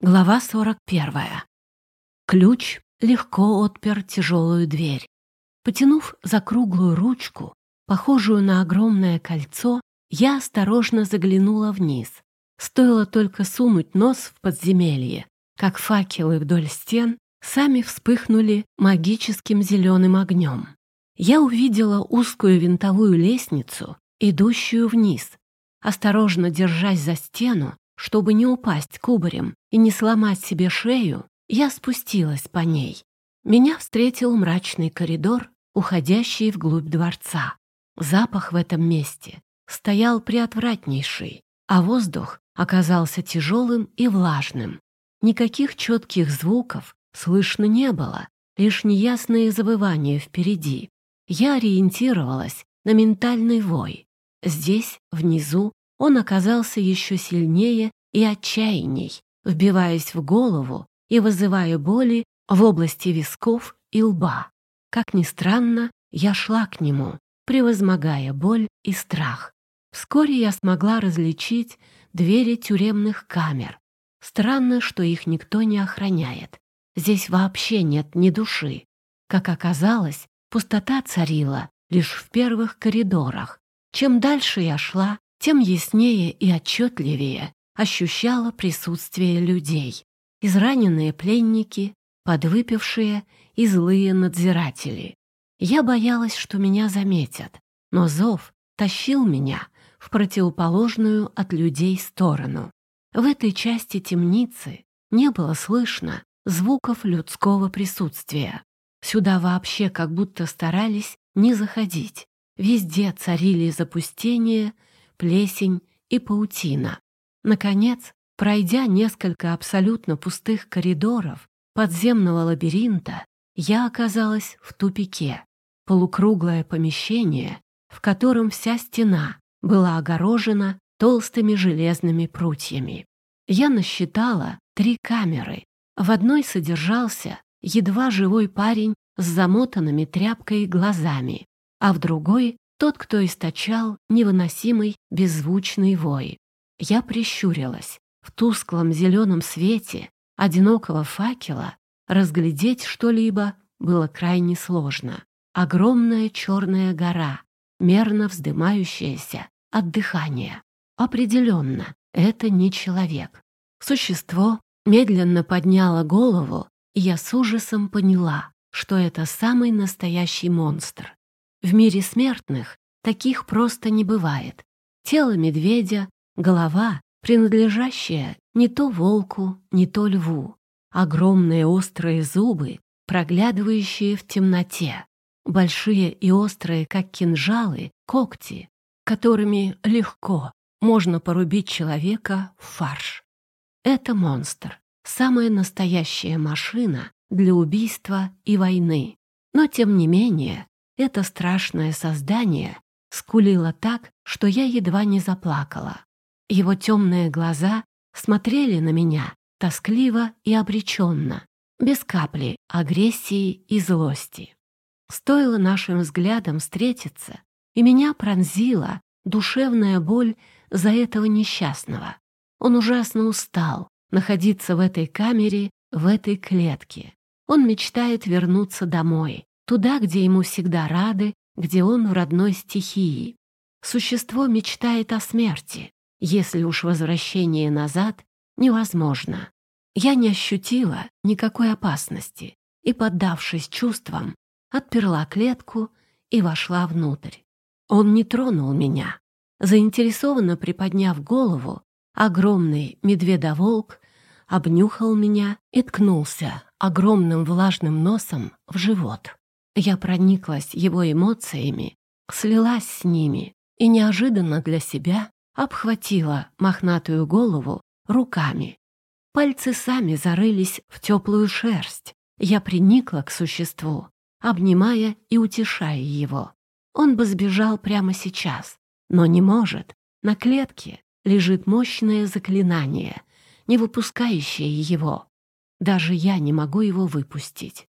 Глава 41. Ключ легко отпер тяжелую дверь. Потянув за круглую ручку, похожую на огромное кольцо, я осторожно заглянула вниз. Стоило только сунуть нос в подземелье, как факелы вдоль стен сами вспыхнули магическим зеленым огнем. Я увидела узкую винтовую лестницу, идущую вниз. Осторожно держась за стену, чтобы не упасть кубарем и не сломать себе шею, я спустилась по ней. Меня встретил мрачный коридор, уходящий вглубь дворца. Запах в этом месте стоял приотвратнейший, а воздух оказался тяжелым и влажным. Никаких четких звуков слышно не было, лишь неясные завывания впереди. Я ориентировалась на ментальный вой. Здесь, внизу, он оказался еще сильнее и отчаянней, вбиваясь в голову и вызывая боли в области висков и лба. Как ни странно, я шла к нему, превозмогая боль и страх. Вскоре я смогла различить двери тюремных камер. Странно, что их никто не охраняет. Здесь вообще нет ни души. Как оказалось, пустота царила лишь в первых коридорах. Чем дальше я шла, тем яснее и отчетливее ощущала присутствие людей. Израненные пленники, подвыпившие и злые надзиратели. Я боялась, что меня заметят, но зов тащил меня в противоположную от людей сторону. В этой части темницы не было слышно звуков людского присутствия. Сюда вообще как будто старались не заходить. Везде царили запустение плесень и паутина. Наконец, пройдя несколько абсолютно пустых коридоров подземного лабиринта, я оказалась в тупике. Полукруглое помещение, в котором вся стена была огорожена толстыми железными прутьями. Я насчитала три камеры. В одной содержался едва живой парень с замотанными тряпкой глазами, а в другой тот, кто источал невыносимый беззвучный вой. Я прищурилась. В тусклом зеленом свете одинокого факела разглядеть что-либо было крайне сложно. Огромная черная гора, мерно вздымающаяся от дыхания. Определенно, это не человек. Существо медленно подняло голову, и я с ужасом поняла, что это самый настоящий монстр. В мире смертных таких просто не бывает. Тело медведя, голова, принадлежащая не то волку, не то льву. Огромные острые зубы, проглядывающие в темноте. Большие и острые, как кинжалы, когти, которыми легко можно порубить человека в фарш. Это монстр, самая настоящая машина для убийства и войны. Но, тем не менее, это страшное создание скулило так, что я едва не заплакала. Его темные глаза смотрели на меня тоскливо и обреченно, без капли агрессии и злости. Стоило нашим взглядам встретиться, и меня пронзила душевная боль за этого несчастного. Он ужасно устал находиться в этой камере, в этой клетке. Он мечтает вернуться домой, туда, где ему всегда рады, где он в родной стихии. Существо мечтает о смерти, если уж возвращение назад невозможно. Я не ощутила никакой опасности и, поддавшись чувствам, отперла клетку и вошла внутрь. Он не тронул меня. Заинтересованно приподняв голову, огромный медведоволк обнюхал меня и ткнулся огромным влажным носом в живот. Я прониклась его эмоциями, слилась с ними и неожиданно для себя обхватила мохнатую голову руками. Пальцы сами зарылись в теплую шерсть. Я приникла к существу, обнимая и утешая его. Он бы сбежал прямо сейчас, но не может. На клетке лежит мощное заклинание, не выпускающее его. Даже я не могу его выпустить.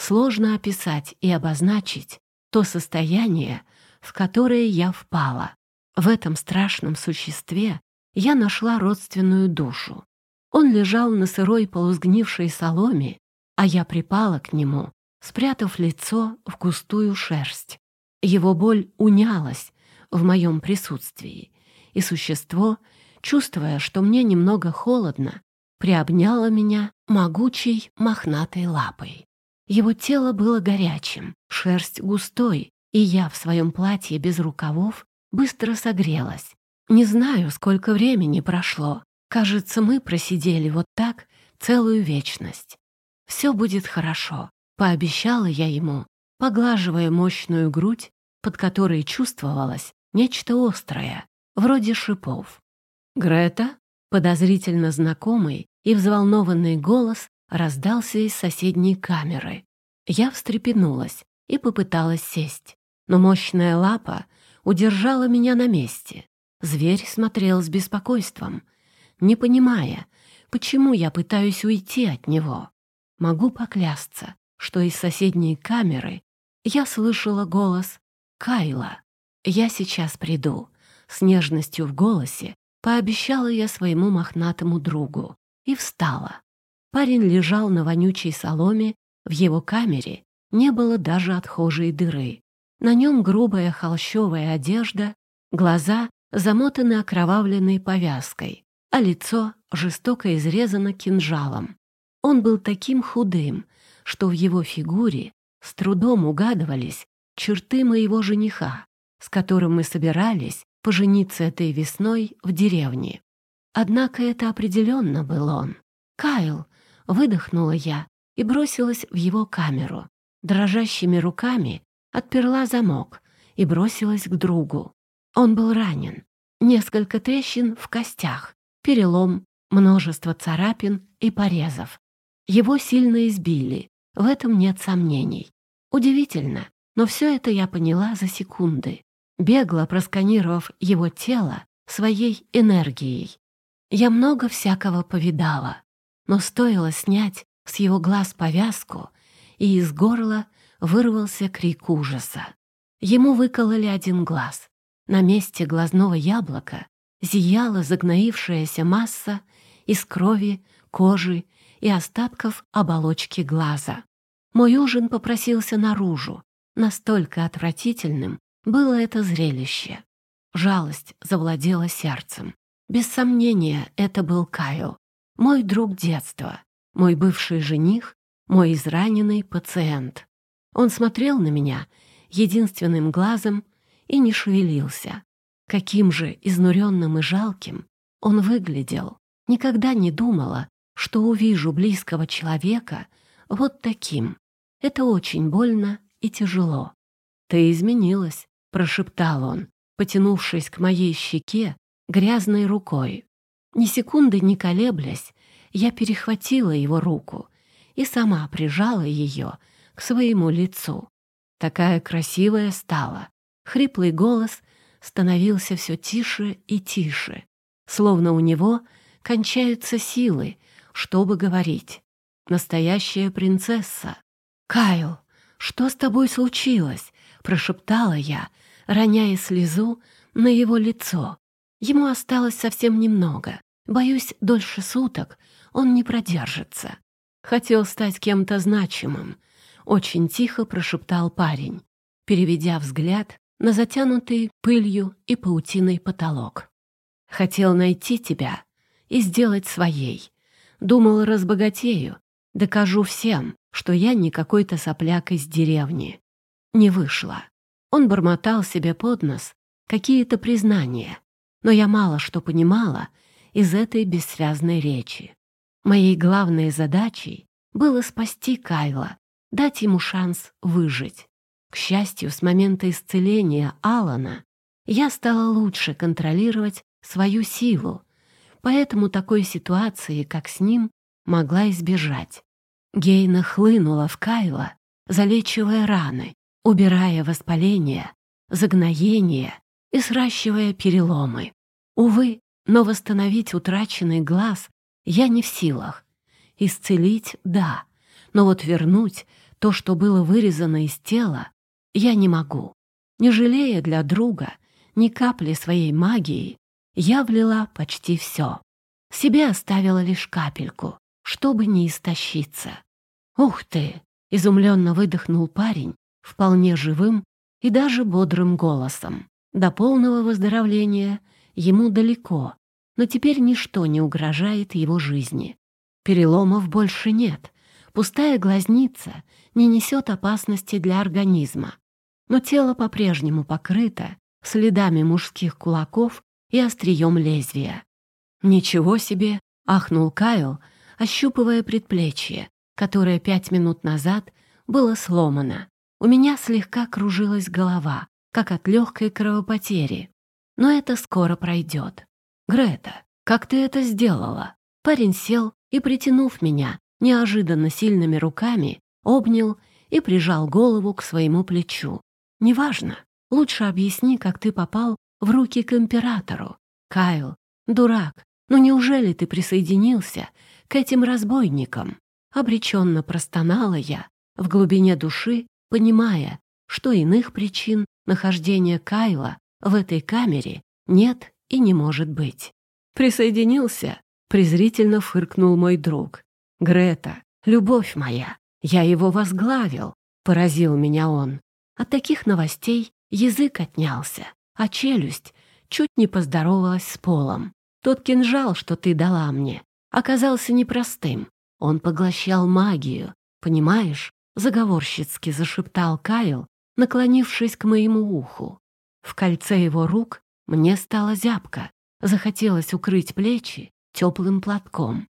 Сложно описать и обозначить то состояние, в которое я впала. В этом страшном существе я нашла родственную душу. Он лежал на сырой полузгнившей соломе, а я припала к нему, спрятав лицо в густую шерсть. Его боль унялась в моем присутствии, и существо, чувствуя, что мне немного холодно, приобняло меня могучей мохнатой лапой. Его тело было горячим, шерсть густой, и я в своем платье без рукавов быстро согрелась. Не знаю, сколько времени прошло. Кажется, мы просидели вот так целую вечность. «Все будет хорошо», — пообещала я ему, поглаживая мощную грудь, под которой чувствовалось нечто острое, вроде шипов. «Грета?» — подозрительно знакомый и взволнованный голос раздался из соседней камеры. Я встрепенулась и попыталась сесть, но мощная лапа удержала меня на месте. Зверь смотрел с беспокойством, не понимая, почему я пытаюсь уйти от него. Могу поклясться, что из соседней камеры я слышала голос Кайла. «Я сейчас приду». С нежностью в голосе пообещала я своему мохнатому другу и встала. Парень лежал на вонючей соломе, в его камере не было даже отхожей дыры. На нем грубая холщовая одежда, глаза замотаны окровавленной повязкой, а лицо жестоко изрезано кинжалом. Он был таким худым, что в его фигуре с трудом угадывались черты моего жениха, с которым мы собирались пожениться этой весной в деревне. Однако это определенно был он. «Кайл!» — выдохнула я и бросилась в его камеру. Дрожащими руками отперла замок и бросилась к другу. Он был ранен. Несколько трещин в костях, перелом, множество царапин и порезов. Его сильно избили, в этом нет сомнений. Удивительно, но все это я поняла за секунды, бегло просканировав его тело своей энергией. Я много всякого повидала, но стоило снять с его глаз повязку, и из горла вырвался крик ужаса. Ему выкололи один глаз. На месте глазного яблока зияла загноившаяся масса из крови, кожи и остатков оболочки глаза. Мой ужин попросился наружу. Настолько отвратительным было это зрелище. Жалость завладела сердцем. Без сомнения, это был Кайл, мой друг детства, мой бывший жених, мой израненный пациент. Он смотрел на меня единственным глазом и не шевелился. Каким же изнуренным и жалким он выглядел. Никогда не думала, что увижу близкого человека вот таким. Это очень больно и тяжело. «Ты изменилась», — прошептал он, потянувшись к моей щеке грязной рукой. Ни секунды не колеблясь, я перехватила его руку и сама прижала ее к своему лицу. Такая красивая стала. Хриплый голос становился все тише и тише, словно у него кончаются силы, чтобы говорить. Настоящая принцесса. «Кайл, что с тобой случилось?» — прошептала я, роняя слезу на его лицо. Ему осталось совсем немного. Боюсь, дольше суток он не продержится. Хотел стать кем-то значимым. Очень тихо прошептал парень, переведя взгляд на затянутый пылью и паутиной потолок. Хотел найти тебя и сделать своей. Думал, разбогатею, докажу всем, что я не какой-то сопляк из деревни. Не вышло. Он бормотал себе под нос какие-то признания, но я мало что понимала из этой бессвязной речи. Моей главной задачей было спасти Кайла, дать ему шанс выжить. К счастью, с момента исцеления Алана я стала лучше контролировать свою силу, поэтому такой ситуации, как с ним, могла избежать. Гейна хлынула в Кайла, залечивая раны, убирая воспаление, загноение и сращивая переломы. Увы, но восстановить утраченный глаз я не в силах. Исцелить — да, но вот вернуть то, что было вырезано из тела, я не могу. Не жалея для друга ни капли своей магии, я влила почти все. Себе оставила лишь капельку, чтобы не истощиться. «Ух ты!» — изумленно выдохнул парень, вполне живым и даже бодрым голосом. До полного выздоровления ему далеко, но теперь ничто не угрожает его жизни. Переломов больше нет, пустая глазница не несет опасности для организма, но тело по-прежнему покрыто следами мужских кулаков и острием лезвия. «Ничего себе!» — ахнул Кайл, ощупывая предплечье, которое пять минут назад было сломано. У меня слегка кружилась голова, как от легкой кровопотери. Но это скоро пройдет. «Грета, как ты это сделала?» Парень сел и, притянув меня неожиданно сильными руками, обнял и прижал голову к своему плечу. «Неважно. Лучше объясни, как ты попал в руки к императору. Кайл, дурак, ну неужели ты присоединился к этим разбойникам?» Обреченно простонала я, в глубине души понимая, что иных причин нахождения Кайла в этой камере нет и не может быть. «Присоединился?» — презрительно фыркнул мой друг. «Грета, любовь моя, я его возглавил», — поразил меня он. От таких новостей язык отнялся, а челюсть чуть не поздоровалась с полом. Тот кинжал, что ты дала мне, оказался непростым. Он поглощал магию, понимаешь? Заговорщицки зашептал Кайл, наклонившись к моему уху. В кольце его рук мне стало зябко, захотелось укрыть плечи теплым платком.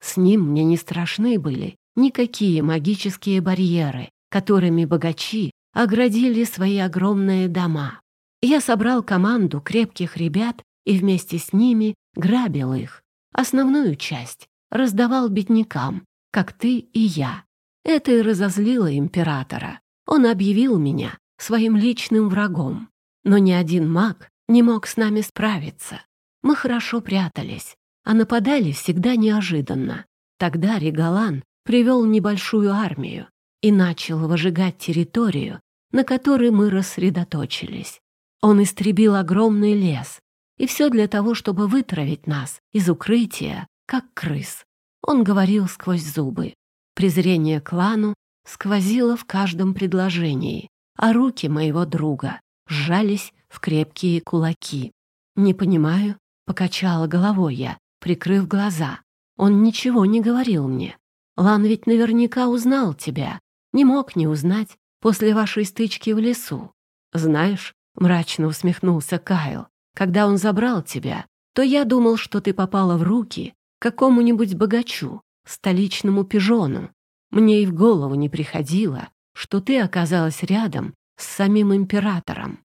С ним мне не страшны были никакие магические барьеры, которыми богачи оградили свои огромные дома. Я собрал команду крепких ребят и вместе с ними грабил их. Основную часть раздавал беднякам, как ты и я. Это и разозлило императора. Он объявил меня своим личным врагом. Но ни один маг не мог с нами справиться. Мы хорошо прятались, а нападали всегда неожиданно. Тогда Регалан привел небольшую армию и начал выжигать территорию, на которой мы рассредоточились. Он истребил огромный лес, и все для того, чтобы вытравить нас из укрытия, как крыс. Он говорил сквозь зубы. Презрение клану сквозило в каждом предложении, а руки моего друга сжались в крепкие кулаки. «Не понимаю», — покачала головой я, прикрыв глаза. «Он ничего не говорил мне. Лан ведь наверняка узнал тебя. Не мог не узнать после вашей стычки в лесу. Знаешь, — мрачно усмехнулся Кайл, — когда он забрал тебя, то я думал, что ты попала в руки какому-нибудь богачу, столичному пижону. Мне и в голову не приходило, что ты оказалась рядом с самим императором.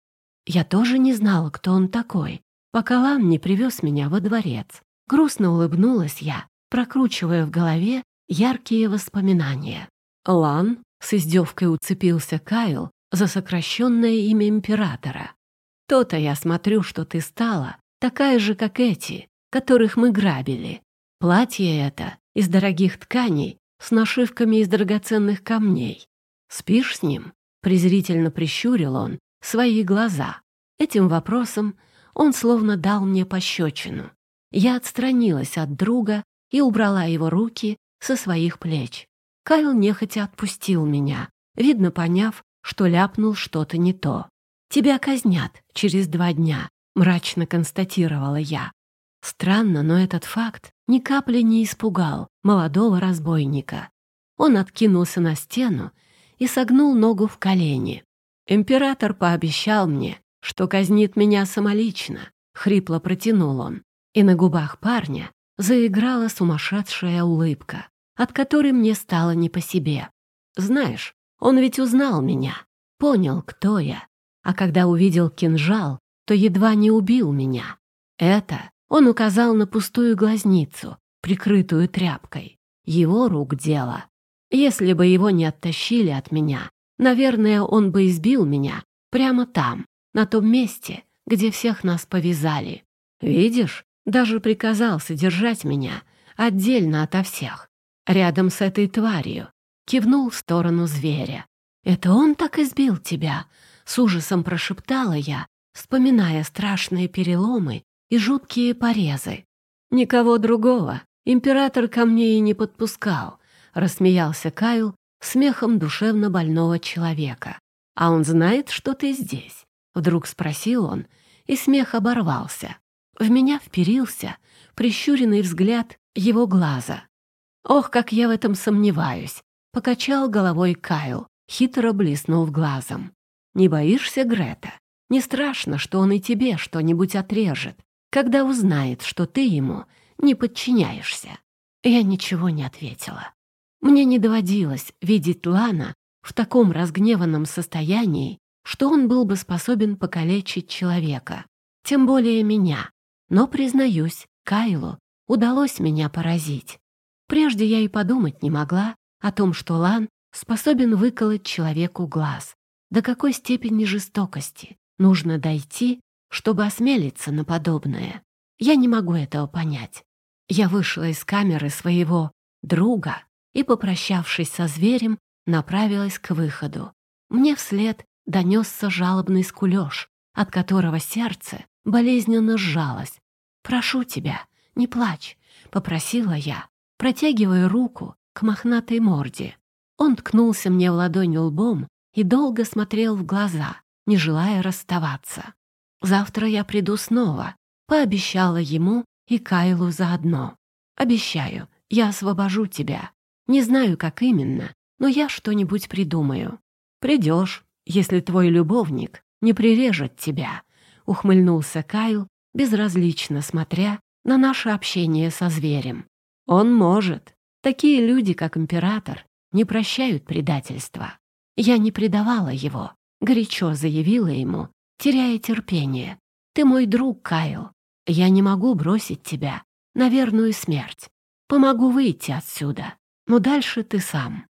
Я тоже не знала, кто он такой, пока Лан не привез меня во дворец. Грустно улыбнулась я, прокручивая в голове яркие воспоминания. Лан с издевкой уцепился Кайл за сокращенное имя императора. То-то я смотрю, что ты стала такая же, как эти, которых мы грабили. Платье это из дорогих тканей с нашивками из драгоценных камней. Спишь с ним? Презрительно прищурил он свои глаза. Этим вопросом он словно дал мне пощечину. Я отстранилась от друга и убрала его руки со своих плеч. Кайл нехотя отпустил меня, видно поняв, что ляпнул что-то не то. «Тебя казнят через два дня», — мрачно констатировала я. Странно, но этот факт ни капли не испугал молодого разбойника. Он откинулся на стену и согнул ногу в колени. «Император пообещал мне, что казнит меня самолично», — хрипло протянул он. И на губах парня заиграла сумасшедшая улыбка, от которой мне стало не по себе. Знаешь, он ведь узнал меня, понял, кто я, а когда увидел кинжал, то едва не убил меня. Это он указал на пустую глазницу, прикрытую тряпкой. Его рук дело. Если бы его не оттащили от меня, наверное, он бы избил меня прямо там, на том месте, где всех нас повязали. Видишь, даже приказал содержать меня отдельно ото всех, рядом с этой тварью. Кивнул в сторону зверя. «Это он так избил тебя?» С ужасом прошептала я, вспоминая страшные переломы и жуткие порезы. Никого другого император ко мне и не подпускал, рассмеялся Кайл смехом душевно больного человека. А он знает, что ты здесь? Вдруг спросил он, и смех оборвался. В меня вперился прищуренный взгляд его глаза. «Ох, как я в этом сомневаюсь!» — покачал головой Кайл, хитро блеснув глазом. «Не боишься, Грета? Не страшно, что он и тебе что-нибудь отрежет, когда узнает, что ты ему не подчиняешься?» Я ничего не ответила. Мне не доводилось видеть Лана в таком разгневанном состоянии, что он был бы способен покалечить человека, тем более меня. Но, признаюсь, Кайлу удалось меня поразить. Прежде я и подумать не могла о том, что Лан способен выколоть человеку глаз. До какой степени жестокости нужно дойти, чтобы осмелиться на подобное? Я не могу этого понять. Я вышла из камеры своего друга и, попрощавшись со зверем, направилась к выходу. Мне вслед донесся жалобный скулёж, от которого сердце болезненно сжалось. «Прошу тебя, не плачь», — попросила я, протягивая руку к мохнатой морде. Он ткнулся мне в ладонь лбом и долго смотрел в глаза, не желая расставаться. «Завтра я приду снова», — пообещала ему и Кайлу заодно. «Обещаю, я освобожу тебя. Не знаю, как именно, но я что-нибудь придумаю. Придешь, если твой любовник не прирежет тебя», — ухмыльнулся Кайл, безразлично смотря на наше общение со зверем. «Он может. Такие люди, как император, не прощают предательства. Я не предавала его», — горячо заявила ему, теряя терпение. «Ты мой друг, Кайл. Я не могу бросить тебя на верную смерть. Помогу выйти отсюда, но дальше ты сам».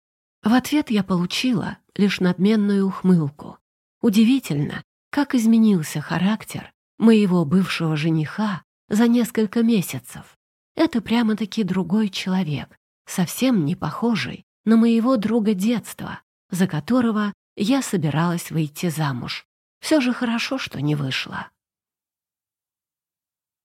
В ответ я получила лишь надменную ухмылку. Удивительно, как изменился характер моего бывшего жениха за несколько месяцев. Это прямо-таки другой человек, совсем не похожий на моего друга детства, за которого я собиралась выйти замуж. Все же хорошо, что не вышла.